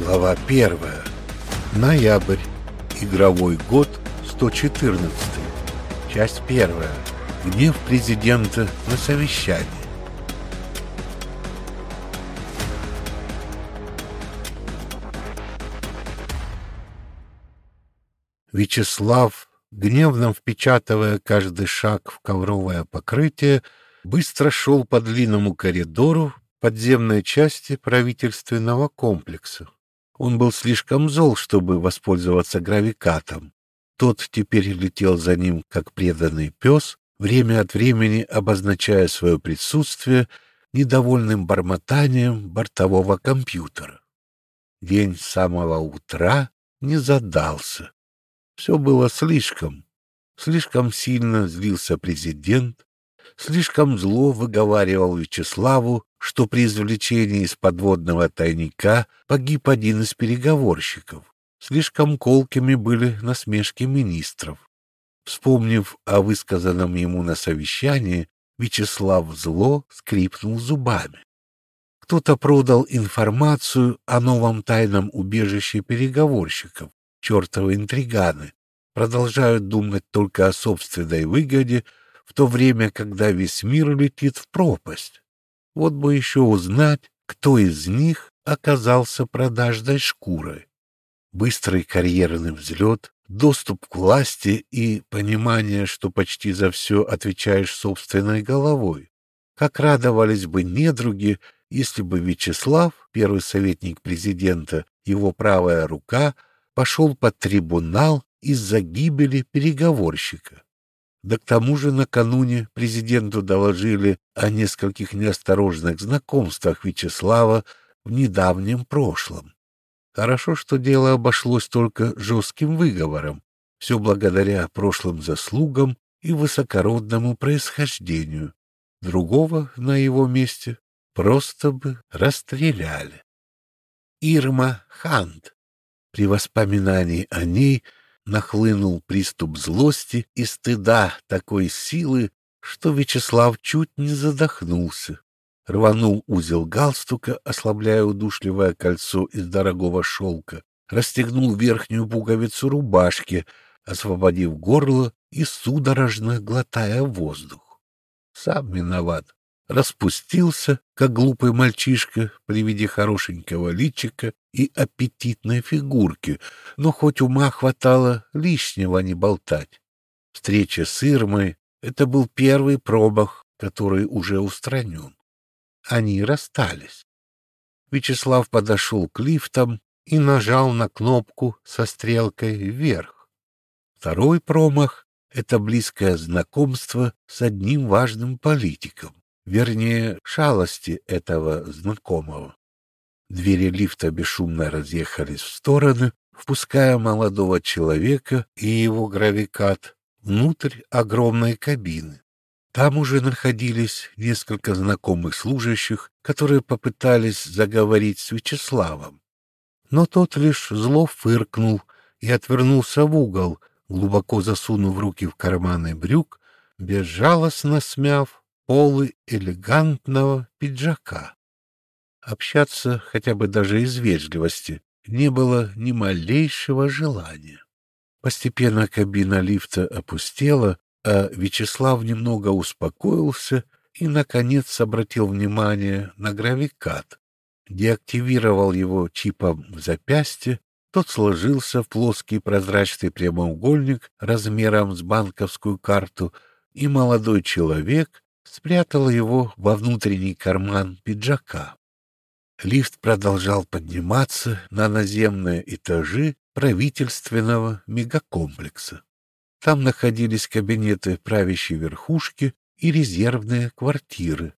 Глава первая. Ноябрь. Игровой год 114. Часть первая. Гнев президента на совещании. Вячеслав, гневно впечатывая каждый шаг в ковровое покрытие, быстро шел по длинному коридору подземной части правительственного комплекса. Он был слишком зол, чтобы воспользоваться гравикатом. Тот теперь летел за ним, как преданный пес, время от времени обозначая свое присутствие недовольным бормотанием бортового компьютера. День с самого утра не задался. Все было слишком. Слишком сильно злился президент, слишком зло выговаривал Вячеславу, что при извлечении из подводного тайника погиб один из переговорщиков. Слишком колкими были насмешки министров. Вспомнив о высказанном ему на совещании, Вячеслав зло скрипнул зубами. Кто-то продал информацию о новом тайном убежище переговорщиков, чертовы интриганы, продолжают думать только о собственной выгоде, в то время, когда весь мир летит в пропасть. Вот бы еще узнать, кто из них оказался продажной шкурой. Быстрый карьерный взлет, доступ к власти и понимание, что почти за все отвечаешь собственной головой. Как радовались бы недруги, если бы Вячеслав, первый советник президента, его правая рука, пошел под трибунал из-за гибели переговорщика. Да к тому же накануне президенту доложили о нескольких неосторожных знакомствах Вячеслава в недавнем прошлом. Хорошо, что дело обошлось только жестким выговором, все благодаря прошлым заслугам и высокородному происхождению. Другого на его месте просто бы расстреляли. Ирма Хант. При воспоминании о ней нахлынул приступ злости и стыда такой силы, что Вячеслав чуть не задохнулся. Рванул узел галстука, ослабляя удушливое кольцо из дорогого шелка, расстегнул верхнюю пуговицу рубашки, освободив горло и судорожно глотая воздух. Сам виноват распустился, как глупый мальчишка при виде хорошенького личика и аппетитной фигурки, но хоть ума хватало лишнего не болтать. Встреча с Ирмой — это был первый пробах, который уже устранен. Они расстались. Вячеслав подошел к лифтам и нажал на кнопку со стрелкой вверх. Второй промах — это близкое знакомство с одним важным политиком вернее, шалости этого знакомого. Двери лифта бесшумно разъехались в стороны, впуская молодого человека и его гравикат внутрь огромной кабины. Там уже находились несколько знакомых служащих, которые попытались заговорить с Вячеславом. Но тот лишь зло фыркнул и отвернулся в угол, глубоко засунув руки в карманы брюк, безжалостно смяв полы элегантного пиджака. Общаться хотя бы даже из вежливости не было ни малейшего желания. Постепенно кабина лифта опустела, а Вячеслав немного успокоился и, наконец, обратил внимание на гравикат. Деактивировал его чипом в запястье, тот сложился в плоский прозрачный прямоугольник размером с банковскую карту, и молодой человек спрятал его во внутренний карман пиджака. Лифт продолжал подниматься на наземные этажи правительственного мегакомплекса. Там находились кабинеты правящей верхушки и резервные квартиры.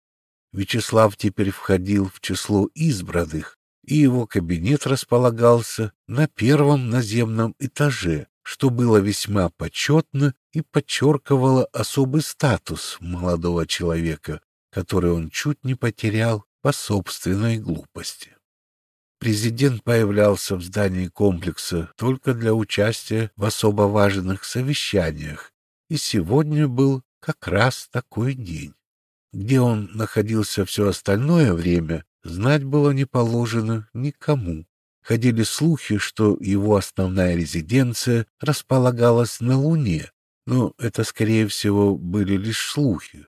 Вячеслав теперь входил в число избранных, и его кабинет располагался на первом наземном этаже, что было весьма почетно и подчеркивало особый статус молодого человека, который он чуть не потерял по собственной глупости. Президент появлялся в здании комплекса только для участия в особо важных совещаниях, и сегодня был как раз такой день. Где он находился все остальное время, знать было не положено никому. Ходили слухи, что его основная резиденция располагалась на Луне, но это, скорее всего, были лишь слухи.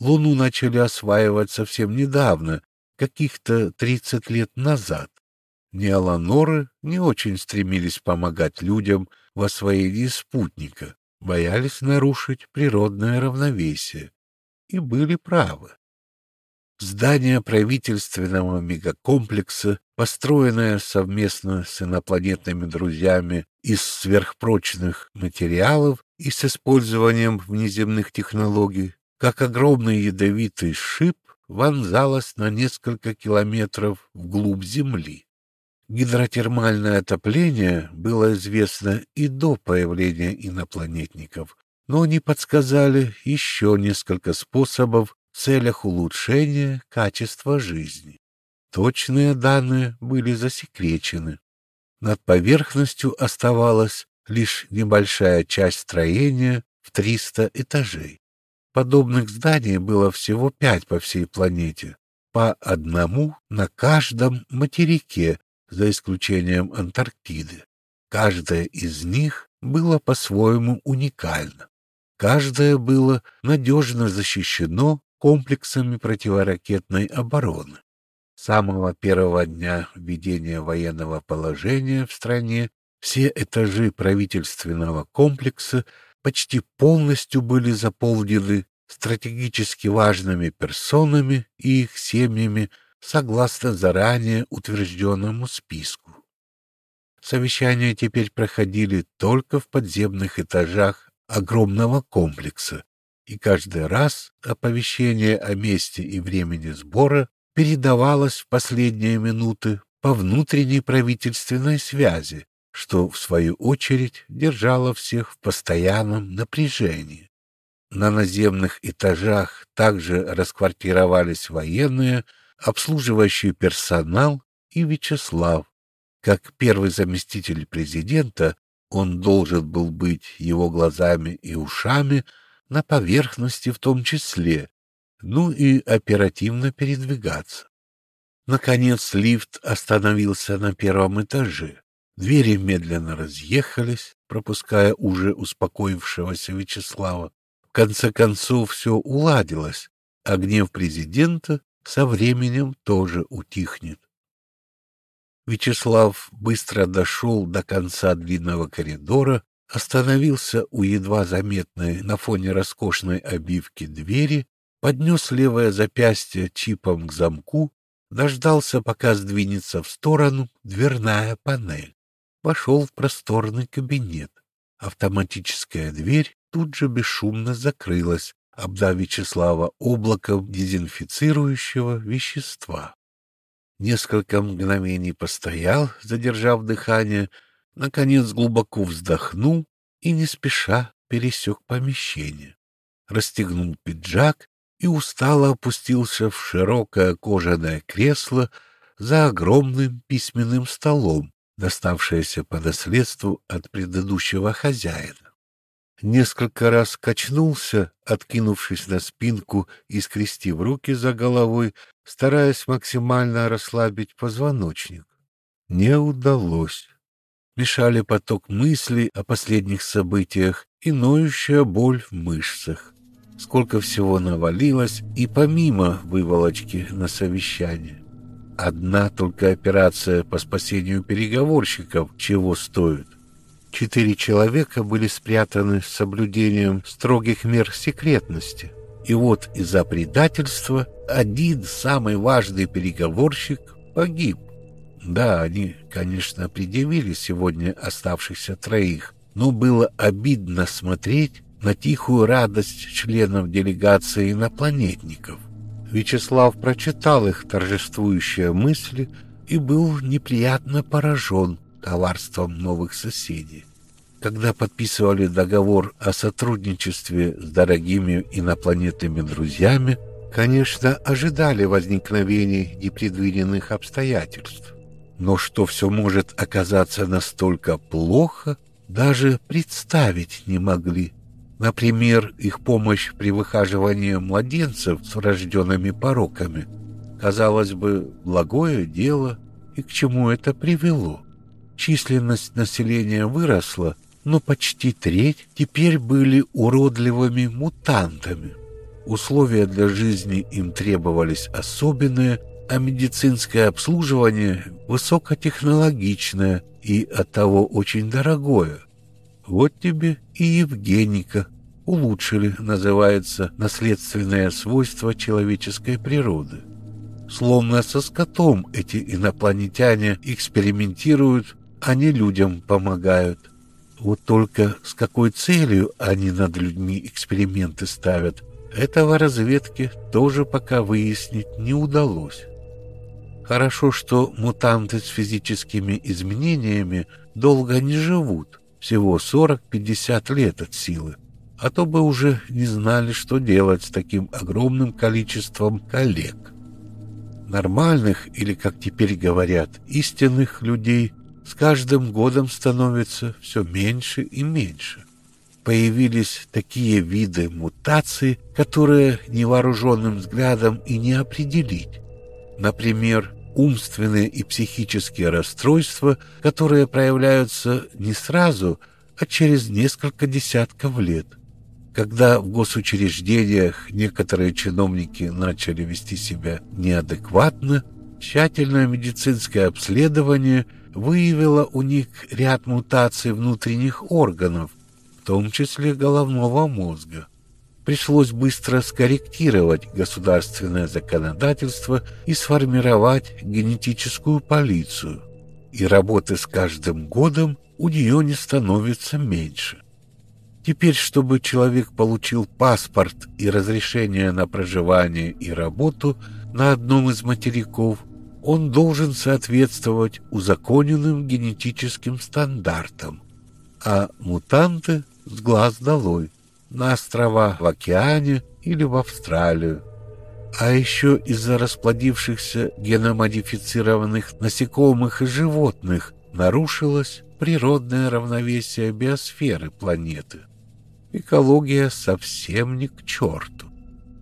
Луну начали осваивать совсем недавно, каких-то 30 лет назад. Ни Аланоры не очень стремились помогать людям в освоении спутника, боялись нарушить природное равновесие. И были правы. Здание правительственного мегакомплекса, построенное совместно с инопланетными друзьями из сверхпрочных материалов и с использованием внеземных технологий, как огромный ядовитый шип, вонзалось на несколько километров вглубь Земли. Гидротермальное отопление было известно и до появления инопланетников, но они подсказали еще несколько способов в целях улучшения качества жизни. Точные данные были засекречены. Над поверхностью оставалась лишь небольшая часть строения в 300 этажей. Подобных зданий было всего пять по всей планете, по одному на каждом материке, за исключением Антарктиды. Каждое из них было по-своему уникально. Каждое было надежно защищено комплексами противоракетной обороны. Самого первого дня введения военного положения в стране все этажи правительственного комплекса почти полностью были заполнены стратегически важными персонами и их семьями согласно заранее утвержденному списку. Совещания теперь проходили только в подземных этажах огромного комплекса, и каждый раз оповещение о месте и времени сбора передавалось в последние минуты по внутренней правительственной связи, что, в свою очередь, держало всех в постоянном напряжении. На наземных этажах также расквартировались военные, обслуживающий персонал и Вячеслав. Как первый заместитель президента, он должен был быть его глазами и ушами на поверхности в том числе, ну и оперативно передвигаться. Наконец лифт остановился на первом этаже. Двери медленно разъехались, пропуская уже успокоившегося Вячеслава. В конце концов все уладилось, а гнев президента со временем тоже утихнет. Вячеслав быстро дошел до конца длинного коридора, остановился у едва заметной на фоне роскошной обивки двери, поднес левое запястье чипом к замку, дождался, пока сдвинется в сторону дверная панель вошел в просторный кабинет. Автоматическая дверь тут же бесшумно закрылась, обдав Вячеслава облаком дезинфицирующего вещества. Несколько мгновений постоял, задержав дыхание, наконец глубоко вздохнул и не спеша пересек помещение. Расстегнул пиджак и устало опустился в широкое кожаное кресло за огромным письменным столом, доставшееся по наследству от предыдущего хозяина. Несколько раз качнулся, откинувшись на спинку и скрестив руки за головой, стараясь максимально расслабить позвоночник. Не удалось. Мешали поток мыслей о последних событиях и ноющая боль в мышцах. Сколько всего навалилось и помимо выволочки на совещание. Одна только операция по спасению переговорщиков чего стоит. Четыре человека были спрятаны с соблюдением строгих мер секретности. И вот из-за предательства один самый важный переговорщик погиб. Да, они, конечно, предъявили сегодня оставшихся троих, но было обидно смотреть на тихую радость членов делегации инопланетников. Вячеслав прочитал их торжествующие мысли и был неприятно поражен коварством новых соседей. Когда подписывали договор о сотрудничестве с дорогими инопланетными друзьями, конечно, ожидали возникновения непредвиденных обстоятельств. Но что все может оказаться настолько плохо, даже представить не могли. Например, их помощь при выхаживании младенцев с врожденными пороками. Казалось бы, благое дело, и к чему это привело. численность населения выросла, но почти треть теперь были уродливыми мутантами. Условия для жизни им требовались особенные, а медицинское обслуживание высокотехнологичное и оттого очень дорогое. Вот тебе и Евгеника. Улучшили, называется, наследственное свойство человеческой природы. Словно со скотом эти инопланетяне экспериментируют, а не людям помогают. Вот только с какой целью они над людьми эксперименты ставят, этого разведке тоже пока выяснить не удалось. Хорошо, что мутанты с физическими изменениями долго не живут, всего 40-50 лет от силы, а то бы уже не знали, что делать с таким огромным количеством коллег. Нормальных, или, как теперь говорят, истинных людей с каждым годом становится все меньше и меньше. Появились такие виды мутаций, которые невооруженным взглядом и не определить. Например, умственные и психические расстройства, которые проявляются не сразу, а через несколько десятков лет. Когда в госучреждениях некоторые чиновники начали вести себя неадекватно, тщательное медицинское обследование выявило у них ряд мутаций внутренних органов, в том числе головного мозга пришлось быстро скорректировать государственное законодательство и сформировать генетическую полицию. И работы с каждым годом у нее не становится меньше. Теперь, чтобы человек получил паспорт и разрешение на проживание и работу на одном из материков, он должен соответствовать узаконенным генетическим стандартам, а мутанты с глаз долой на острова в океане или в Австралию. А еще из-за расплодившихся геномодифицированных насекомых и животных нарушилось природное равновесие биосферы планеты. Экология совсем не к черту.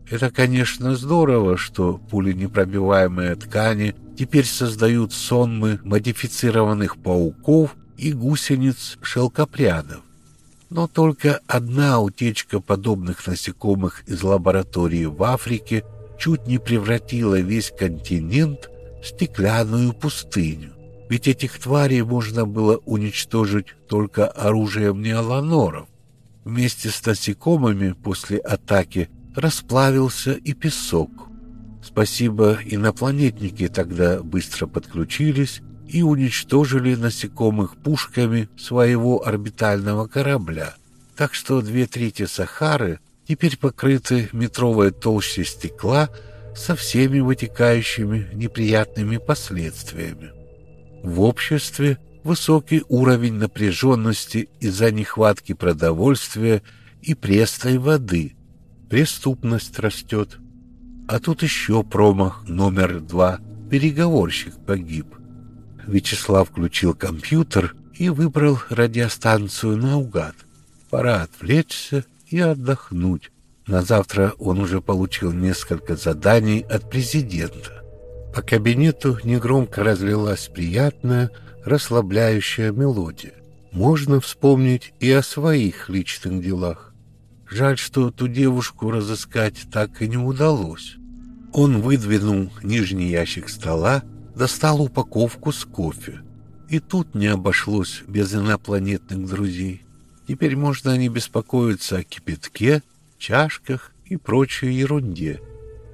Это, конечно, здорово, что пуленепробиваемые ткани теперь создают сонмы модифицированных пауков и гусениц шелкопрядов. Но только одна утечка подобных насекомых из лаборатории в Африке чуть не превратила весь континент в стеклянную пустыню. Ведь этих тварей можно было уничтожить только оружием неоланоров. Вместе с насекомыми после атаки расплавился и песок. Спасибо, инопланетники тогда быстро подключились и уничтожили насекомых пушками своего орбитального корабля. Так что две трети Сахары теперь покрыты метровой толщей стекла со всеми вытекающими неприятными последствиями. В обществе высокий уровень напряженности из-за нехватки продовольствия и пресной воды. Преступность растет. А тут еще промах номер два. Переговорщик погиб. Вячеслав включил компьютер и выбрал радиостанцию наугад. Пора отвлечься и отдохнуть. На завтра он уже получил несколько заданий от президента. По кабинету негромко разлилась приятная, расслабляющая мелодия. Можно вспомнить и о своих личных делах. Жаль, что ту девушку разыскать так и не удалось. Он выдвинул нижний ящик стола достал упаковку с кофе. И тут не обошлось без инопланетных друзей. Теперь можно не беспокоиться о кипятке, чашках и прочей ерунде.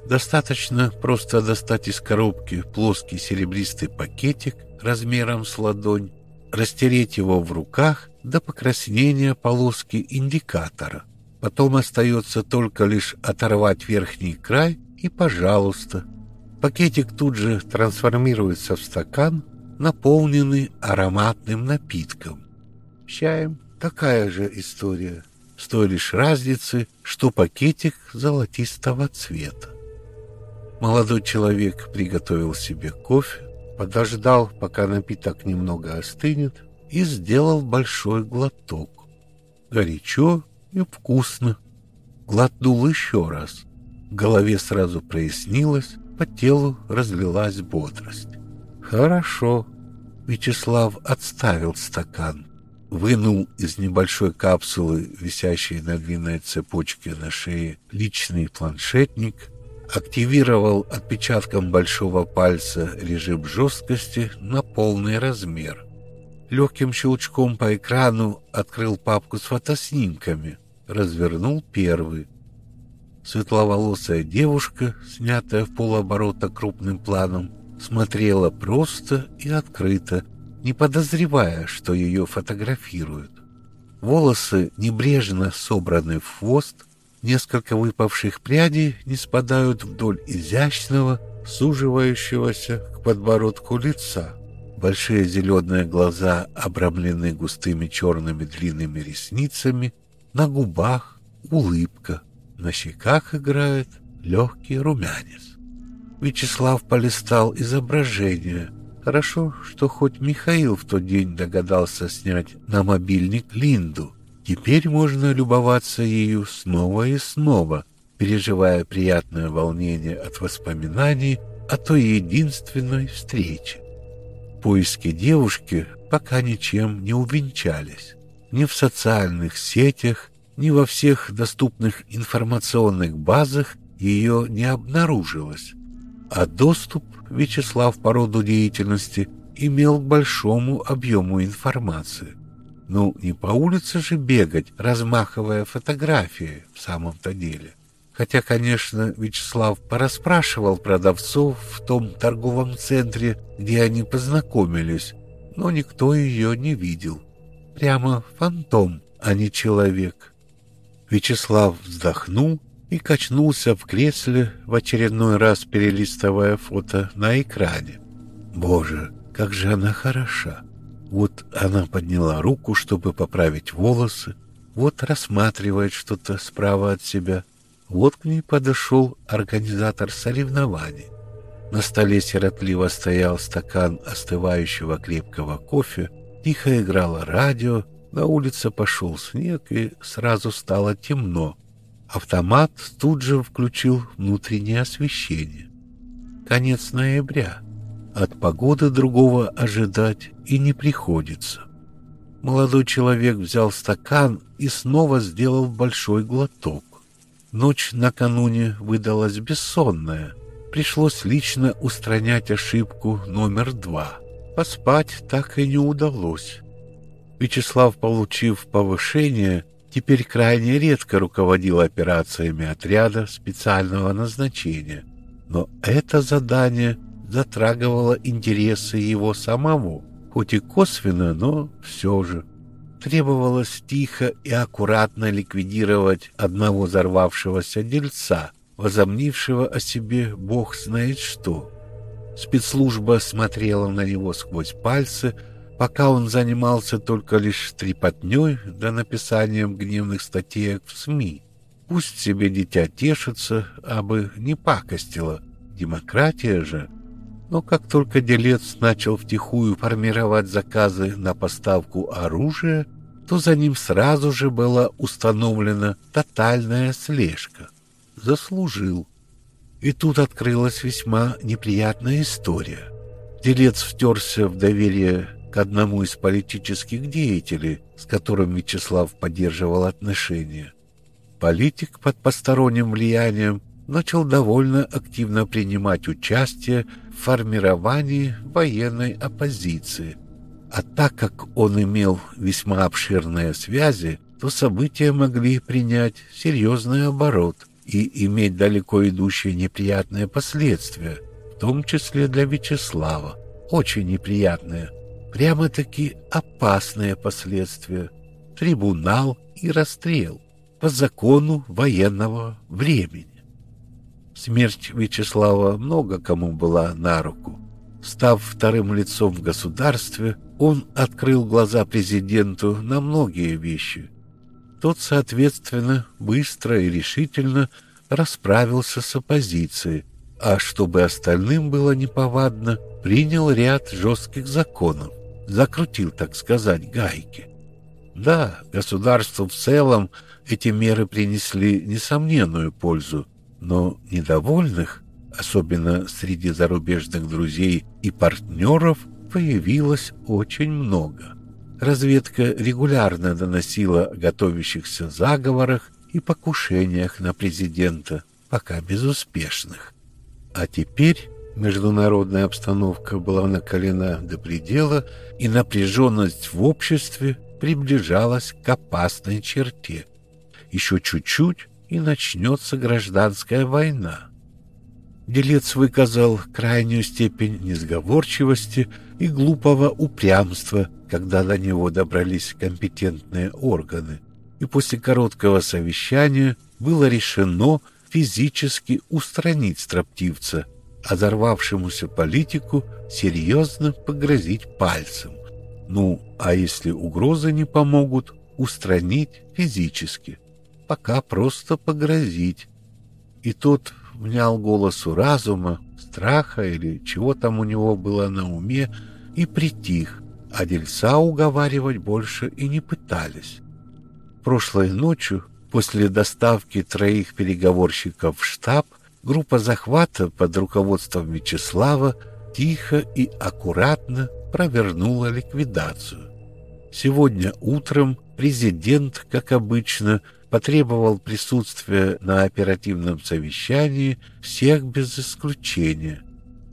Достаточно просто достать из коробки плоский серебристый пакетик размером с ладонь, растереть его в руках до покраснения полоски индикатора. Потом остается только лишь оторвать верхний край и, пожалуйста, Пакетик тут же трансформируется в стакан, наполненный ароматным напитком. Чаем такая же история, с той лишь разницы, что пакетик золотистого цвета. Молодой человек приготовил себе кофе, подождал, пока напиток немного остынет, и сделал большой глоток. Горячо и вкусно. Глотнул еще раз. В голове сразу прояснилось, по телу разлилась бодрость. Хорошо. Вячеслав отставил стакан, вынул из небольшой капсулы, висящей на длинной цепочке на шее, личный планшетник, активировал отпечатком большого пальца режим жесткости на полный размер. Легким щелчком по экрану открыл папку с фотоснимками, развернул первый. Светловолосая девушка, снятая в полоборота крупным планом, смотрела просто и открыто, не подозревая, что ее фотографируют. Волосы небрежно собраны в хвост, несколько выпавших прядей не спадают вдоль изящного, суживающегося к подбородку лица. Большие зеленые глаза обрамлены густыми черными длинными ресницами, на губах улыбка, на щеках играет легкий румянец. Вячеслав полистал изображение. Хорошо, что хоть Михаил в тот день догадался снять на мобильник Линду. Теперь можно любоваться ею снова и снова, переживая приятное волнение от воспоминаний о той единственной встрече. Поиски девушки пока ничем не увенчались. Ни в социальных сетях, ни во всех доступных информационных базах ее не обнаружилось, а доступ Вячеслав по роду деятельности имел к большому объему информации. Ну, не по улице же бегать, размахивая фотографии в самом-то деле. Хотя, конечно, Вячеслав порасспрашивал продавцов в том торговом центре, где они познакомились, но никто ее не видел. Прямо фантом, а не человек. Вячеслав вздохнул и качнулся в кресле, в очередной раз перелистывая фото на экране. Боже, как же она хороша! Вот она подняла руку, чтобы поправить волосы, вот рассматривает что-то справа от себя, вот к ней подошел организатор соревнований. На столе сиротливо стоял стакан остывающего крепкого кофе, тихо играло радио, на улице пошел снег, и сразу стало темно. Автомат тут же включил внутреннее освещение. Конец ноября. От погоды другого ожидать и не приходится. Молодой человек взял стакан и снова сделал большой глоток. Ночь накануне выдалась бессонная. Пришлось лично устранять ошибку номер два. Поспать так и не удалось. Вячеслав, получив повышение, теперь крайне редко руководил операциями отряда специального назначения. Но это задание затрагивало интересы его самого, хоть и косвенно, но все же. Требовалось тихо и аккуратно ликвидировать одного взорвавшегося дельца, возомнившего о себе бог знает что. Спецслужба смотрела на него сквозь пальцы, пока он занимался только лишь трепотней да написанием гневных статей в СМИ. Пусть себе дитя тешится, абы не пакостило. Демократия же. Но как только делец начал втихую формировать заказы на поставку оружия, то за ним сразу же была установлена тотальная слежка. Заслужил. И тут открылась весьма неприятная история. Делец втерся в доверие к одному из политических деятелей, с которым Вячеслав поддерживал отношения. Политик под посторонним влиянием начал довольно активно принимать участие в формировании военной оппозиции. А так как он имел весьма обширные связи, то события могли принять серьезный оборот и иметь далеко идущие неприятные последствия, в том числе для Вячеслава, очень неприятные – прямо-таки опасные последствия. Трибунал и расстрел по закону военного времени. Смерть Вячеслава много кому была на руку. Став вторым лицом в государстве, он открыл глаза президенту на многие вещи. Тот, соответственно, быстро и решительно расправился с оппозицией, а чтобы остальным было неповадно, принял ряд жестких законов закрутил, так сказать, гайки. Да, государству в целом эти меры принесли несомненную пользу, но недовольных, особенно среди зарубежных друзей и партнеров, появилось очень много. Разведка регулярно доносила о готовящихся заговорах и покушениях на президента, пока безуспешных. А теперь международная обстановка была накалена до предела, и напряженность в обществе приближалась к опасной черте. Еще чуть-чуть, и начнется гражданская война. Делец выказал крайнюю степень несговорчивости и глупого упрямства, когда до него добрались компетентные органы, и после короткого совещания было решено физически устранить строптивца, взорвавшемуся политику серьезно погрозить пальцем. Ну, а если угрозы не помогут, устранить физически. Пока просто погрозить. И тот внял голосу разума, страха или чего там у него было на уме, и притих, а дельца уговаривать больше и не пытались. Прошлой ночью, после доставки троих переговорщиков в штаб, группа захвата под руководством Вячеслава тихо и аккуратно провернула ликвидацию. Сегодня утром президент, как обычно, потребовал присутствия на оперативном совещании всех без исключения.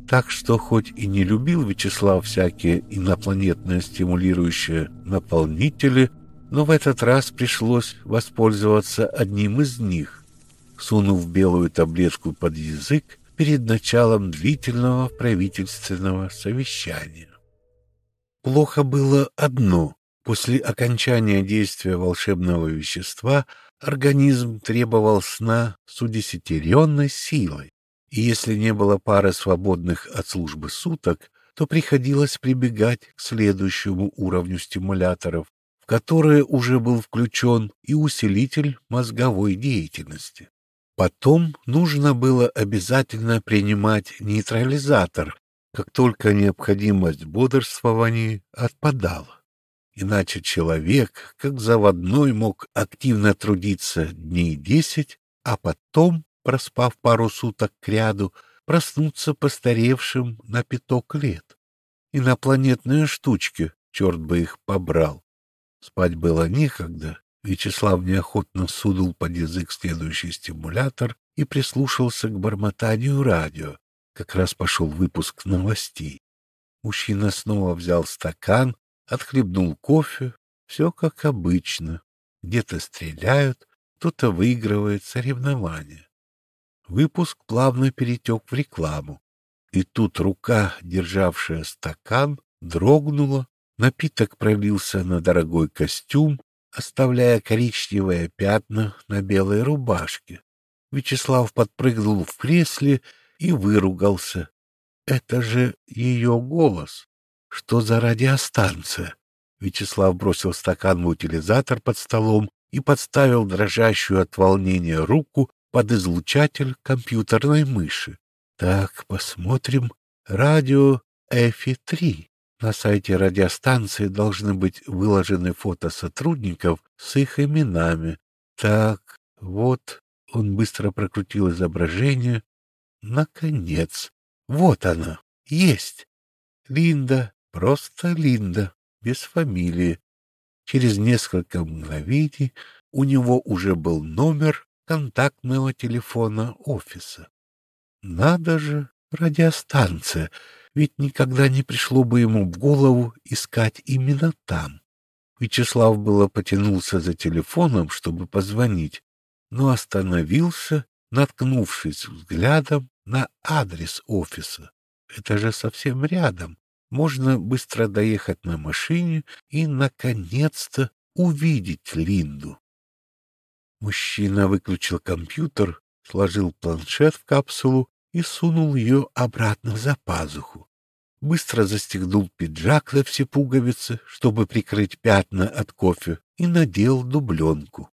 Так что хоть и не любил Вячеслав всякие инопланетные стимулирующие наполнители, но в этот раз пришлось воспользоваться одним из них, сунув белую таблетку под язык перед началом длительного правительственного совещания. Плохо было одно. После окончания действия волшебного вещества Организм требовал сна с удесятеренной силой, и если не было пары свободных от службы суток, то приходилось прибегать к следующему уровню стимуляторов, в которые уже был включен и усилитель мозговой деятельности. Потом нужно было обязательно принимать нейтрализатор, как только необходимость бодрствования отпадала. Иначе человек, как заводной, мог активно трудиться дней десять, а потом, проспав пару суток кряду, проснуться постаревшим на пяток лет. Инопланетные штучки, черт бы их побрал. Спать было некогда. Вячеслав неохотно судул под язык следующий стимулятор и прислушался к бормотанию радио. Как раз пошел выпуск новостей. Мужчина снова взял стакан, отхлебнул кофе, все как обычно. Где-то стреляют, кто-то выигрывает соревнования. Выпуск плавно перетек в рекламу. И тут рука, державшая стакан, дрогнула, напиток пролился на дорогой костюм, оставляя коричневые пятна на белой рубашке. Вячеслав подпрыгнул в кресле и выругался. Это же ее голос. Что за радиостанция? Вячеслав бросил стакан в утилизатор под столом и подставил дрожащую от волнения руку под излучатель компьютерной мыши. Так, посмотрим. Радио Эфи-3. На сайте радиостанции должны быть выложены фото сотрудников с их именами. Так, вот, он быстро прокрутил изображение. Наконец, вот она, есть. Линда Просто Линда, без фамилии. Через несколько мгновений у него уже был номер контактного телефона офиса. Надо же, радиостанция, ведь никогда не пришло бы ему в голову искать именно там. Вячеслав было потянулся за телефоном, чтобы позвонить, но остановился, наткнувшись взглядом на адрес офиса. Это же совсем рядом можно быстро доехать на машине и, наконец-то, увидеть Линду. Мужчина выключил компьютер, сложил планшет в капсулу и сунул ее обратно за пазуху. Быстро застегнул пиджак на все пуговицы, чтобы прикрыть пятна от кофе, и надел дубленку.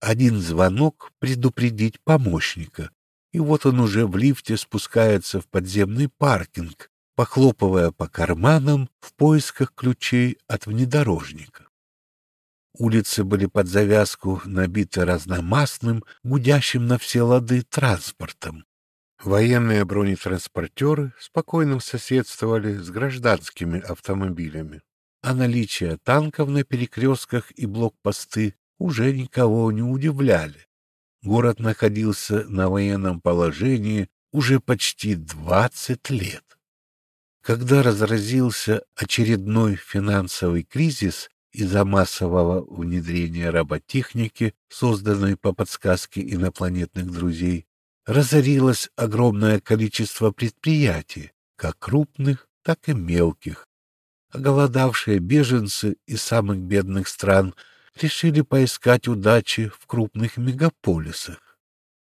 Один звонок предупредить помощника, и вот он уже в лифте спускается в подземный паркинг, похлопывая по карманам в поисках ключей от внедорожника. Улицы были под завязку набиты разномастным, гудящим на все лады транспортом. Военные бронетранспортеры спокойно соседствовали с гражданскими автомобилями, а наличие танков на перекрестках и блокпосты уже никого не удивляли. Город находился на военном положении уже почти 20 лет. Когда разразился очередной финансовый кризис из-за массового внедрения роботехники, созданной по подсказке инопланетных друзей, разорилось огромное количество предприятий, как крупных, так и мелких. Оголодавшие беженцы из самых бедных стран – решили поискать удачи в крупных мегаполисах.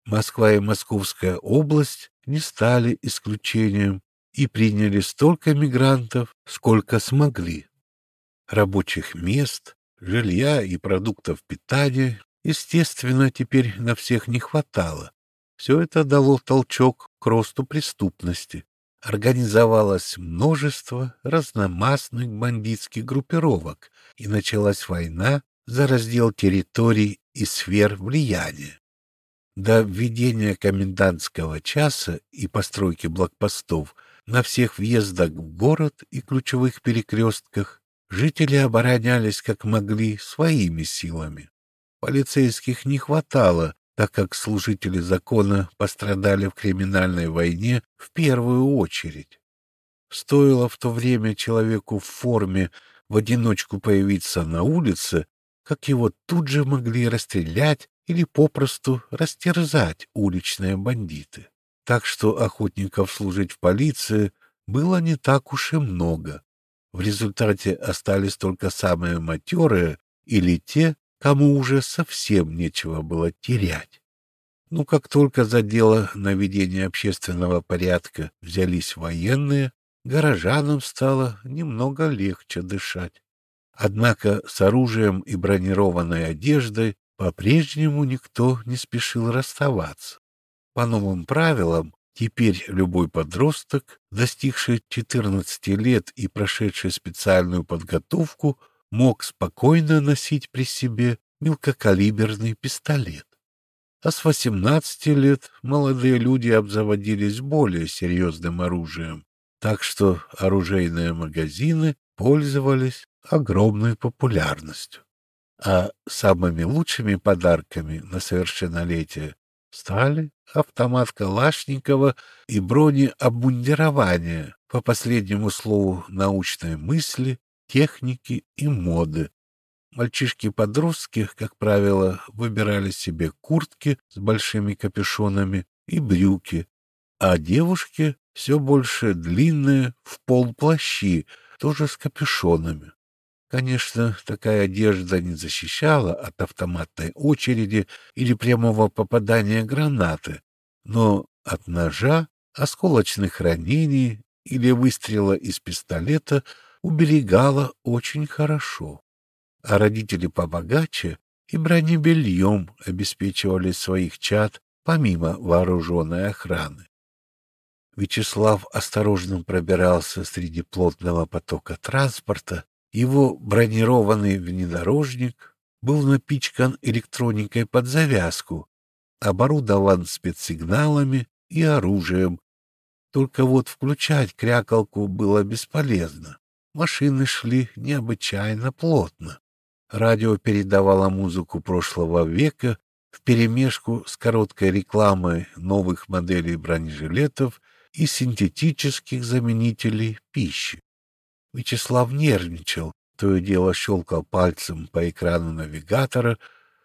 Москва и Московская область не стали исключением и приняли столько мигрантов, сколько смогли. Рабочих мест, жилья и продуктов питания, естественно, теперь на всех не хватало. Все это дало толчок к росту преступности. Организовалось множество разномастных бандитских группировок, и началась война за раздел территорий и сфер влияния. До введения комендантского часа и постройки блокпостов на всех въездах в город и ключевых перекрестках жители оборонялись как могли своими силами. Полицейских не хватало, так как служители закона пострадали в криминальной войне в первую очередь. Стоило в то время человеку в форме в одиночку появиться на улице, как его тут же могли расстрелять или попросту растерзать уличные бандиты. Так что охотников служить в полиции было не так уж и много. В результате остались только самые матерые или те, кому уже совсем нечего было терять. Но как только за дело наведения общественного порядка взялись военные, горожанам стало немного легче дышать. Однако с оружием и бронированной одеждой по-прежнему никто не спешил расставаться. По новым правилам, теперь любой подросток, достигший 14 лет и прошедший специальную подготовку, мог спокойно носить при себе мелкокалиберный пистолет. А с 18 лет молодые люди обзаводились более серьезным оружием, так что оружейные магазины пользовались огромной популярностью. А самыми лучшими подарками на совершеннолетие стали автомат Калашникова и бронеобмундирование по последнему слову научной мысли, техники и моды. Мальчишки-подростки, как правило, выбирали себе куртки с большими капюшонами и брюки, а девушки все больше длинные в пол плащи, тоже с капюшонами. Конечно, такая одежда не защищала от автоматной очереди или прямого попадания гранаты, но от ножа, осколочных ранений или выстрела из пистолета уберегала очень хорошо. А родители побогаче и бронебельем обеспечивали своих чад помимо вооруженной охраны. Вячеслав осторожно пробирался среди плотного потока транспорта, его бронированный внедорожник был напичкан электроникой под завязку, оборудован спецсигналами и оружием. Только вот включать крякалку было бесполезно. Машины шли необычайно плотно. Радио передавало музыку прошлого века вперемешку с короткой рекламой новых моделей бронежилетов и синтетических заменителей пищи. Вячеслав нервничал, то и дело щелкал пальцем по экрану навигатора,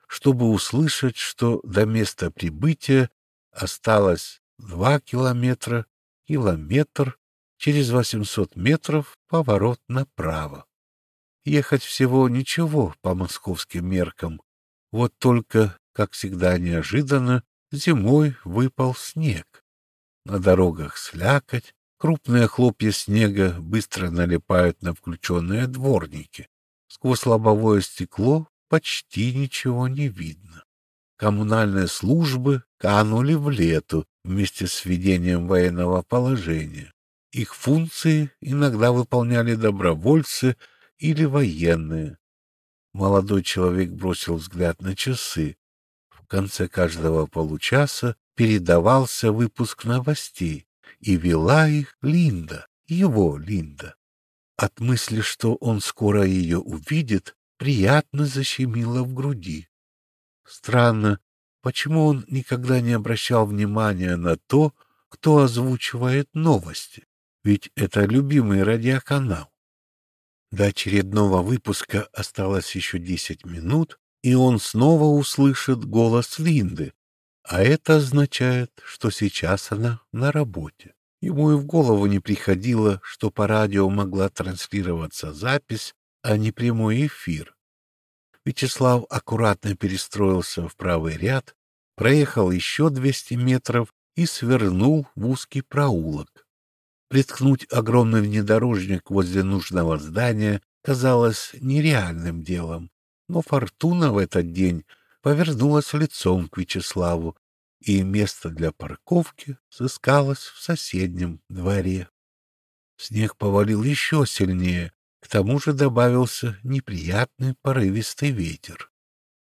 чтобы услышать, что до места прибытия осталось два километра, километр, через восемьсот метров поворот направо. Ехать всего ничего по московским меркам. Вот только, как всегда неожиданно, зимой выпал снег. На дорогах слякоть, Крупные хлопья снега быстро налипают на включенные дворники. Сквозь лобовое стекло почти ничего не видно. Коммунальные службы канули в лету вместе с введением военного положения. Их функции иногда выполняли добровольцы или военные. Молодой человек бросил взгляд на часы. В конце каждого получаса передавался выпуск новостей, и вела их Линда, его Линда. От мысли, что он скоро ее увидит, приятно защемило в груди. Странно, почему он никогда не обращал внимания на то, кто озвучивает новости, ведь это любимый радиоканал. До очередного выпуска осталось еще десять минут, и он снова услышит голос Линды, а это означает, что сейчас она на работе. Ему и в голову не приходило, что по радио могла транслироваться запись, а не прямой эфир. Вячеслав аккуратно перестроился в правый ряд, проехал еще 200 метров и свернул в узкий проулок. Приткнуть огромный внедорожник возле нужного здания казалось нереальным делом, но фортуна в этот день повернулась лицом к Вячеславу, и место для парковки сыскалось в соседнем дворе. Снег повалил еще сильнее, к тому же добавился неприятный порывистый ветер.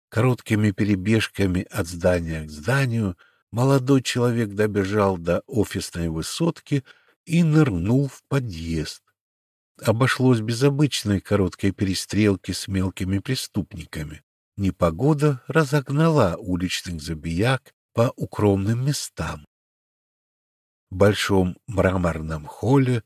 Короткими перебежками от здания к зданию молодой человек добежал до офисной высотки и нырнул в подъезд. Обошлось без обычной короткой перестрелки с мелкими преступниками. Непогода разогнала уличных забияк по укромным местам. В большом мраморном холле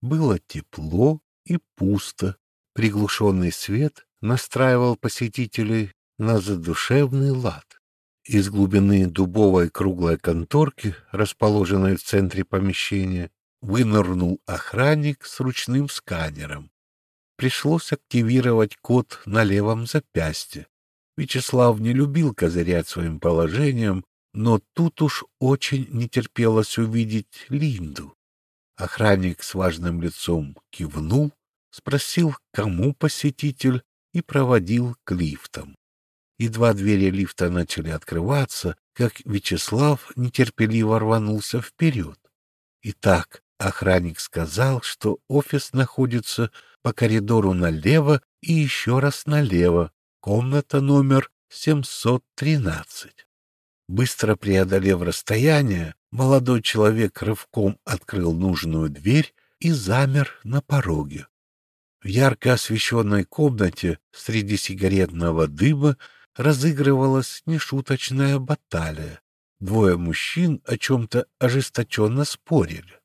было тепло и пусто. Приглушенный свет настраивал посетителей на задушевный лад. Из глубины дубовой круглой конторки, расположенной в центре помещения, вынырнул охранник с ручным сканером. Пришлось активировать код на левом запястье. Вячеслав не любил козырять своим положением, но тут уж очень не терпелось увидеть Линду. Охранник с важным лицом кивнул, спросил, кому посетитель, и проводил к лифтам. Едва двери лифта начали открываться, как Вячеслав нетерпеливо рванулся вперед. Итак, охранник сказал, что офис находится по коридору налево и еще раз налево, комната номер 713. Быстро преодолев расстояние, молодой человек рывком открыл нужную дверь и замер на пороге. В ярко освещенной комнате среди сигаретного дыма разыгрывалась нешуточная баталия. Двое мужчин о чем-то ожесточенно спорили.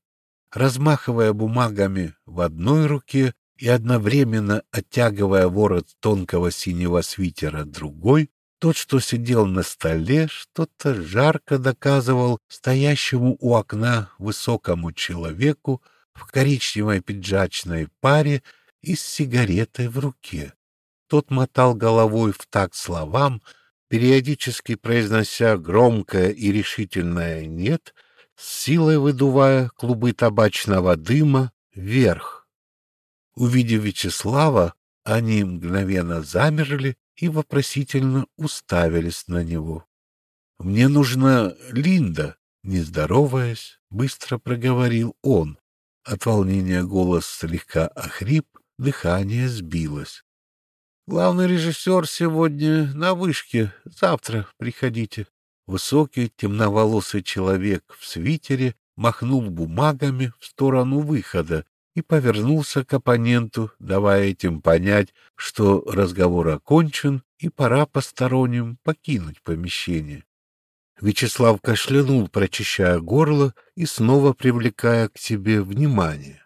Размахивая бумагами в одной руке и одновременно оттягивая ворот тонкого синего свитера другой, тот, что сидел на столе, что-то жарко доказывал стоящему у окна высокому человеку в коричневой пиджачной паре и с сигаретой в руке. Тот мотал головой в такт словам, периодически произнося громкое и решительное «нет», силой выдувая клубы табачного дыма вверх. Увидев Вячеслава, они мгновенно замерли и вопросительно уставились на него. — Мне нужна Линда, — не здороваясь, быстро проговорил он. От волнения голос слегка охрип, дыхание сбилось. — Главный режиссер сегодня на вышке, завтра приходите. Высокий, темноволосый человек в свитере махнул бумагами в сторону выхода и повернулся к оппоненту, давая этим понять, что разговор окончен и пора посторонним покинуть помещение. Вячеслав кашлянул, прочищая горло и снова привлекая к себе внимание.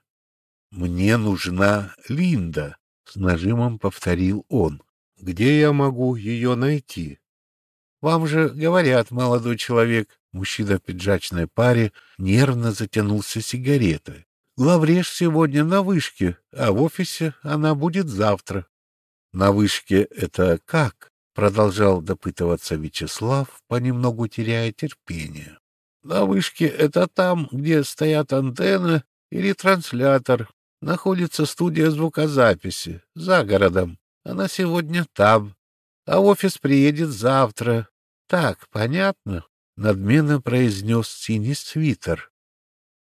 «Мне нужна Линда», — с нажимом повторил он. «Где я могу ее найти?» «Вам же говорят, молодой человек», — мужчина в пиджачной паре нервно затянулся сигаретой. Главреж сегодня на вышке, а в офисе она будет завтра. — На вышке это как? — продолжал допытываться Вячеслав, понемногу теряя терпение. — На вышке это там, где стоят антенна или транслятор. Находится студия звукозаписи, за городом. Она сегодня там, а офис приедет завтра. Так, понятно? — надменно произнес синий свитер.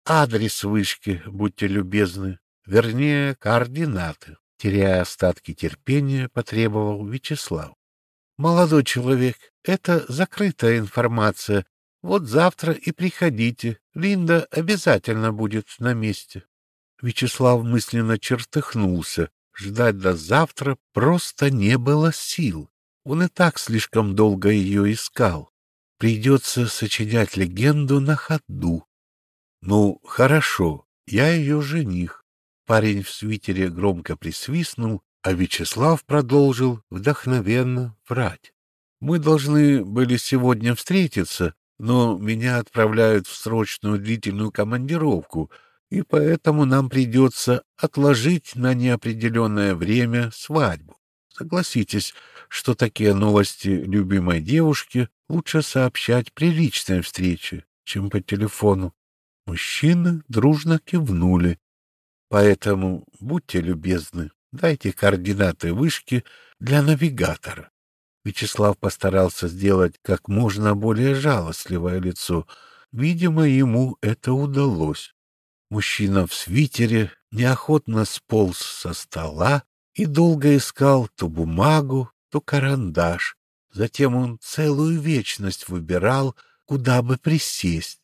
Адрес вышки, будьте любезны, вернее, координаты. Теряя остатки терпения, потребовал Вячеслав. Молодой человек, это закрытая информация. Вот завтра и приходите. Линда обязательно будет на месте. Вячеслав мысленно чертыхнулся. Ждать до завтра просто не было сил. Он и так слишком долго ее искал. Придется сочинять легенду на ходу. Ну, хорошо, я ее жених. Парень в свитере громко присвистнул, а Вячеслав продолжил вдохновенно врать. Мы должны были сегодня встретиться, но меня отправляют в срочную длительную командировку, и поэтому нам придется отложить на неопределенное время свадьбу. Согласитесь, что такие новости любимой девушке лучше сообщать при личной встрече, чем по телефону. Мужчины дружно кивнули. Поэтому будьте любезны, дайте координаты вышки для навигатора. Вячеслав постарался сделать как можно более жалостливое лицо. Видимо, ему это удалось. Мужчина в свитере неохотно сполз со стола и долго искал то бумагу, то карандаш. Затем он целую вечность выбирал, куда бы присесть.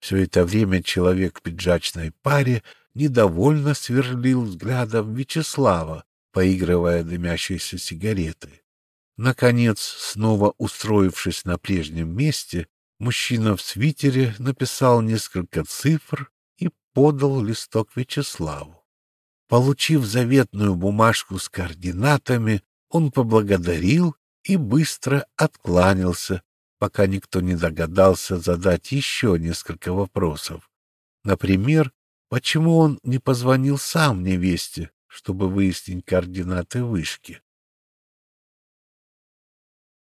Все это время человек в пиджачной паре недовольно сверлил взглядом Вячеслава, поигрывая дымящейся сигаретой. Наконец, снова устроившись на прежнем месте, мужчина в свитере написал несколько цифр и подал листок Вячеславу. Получив заветную бумажку с координатами, он поблагодарил и быстро откланялся, пока никто не догадался задать еще несколько вопросов. Например, почему он не позвонил сам невесте, чтобы выяснить координаты вышки?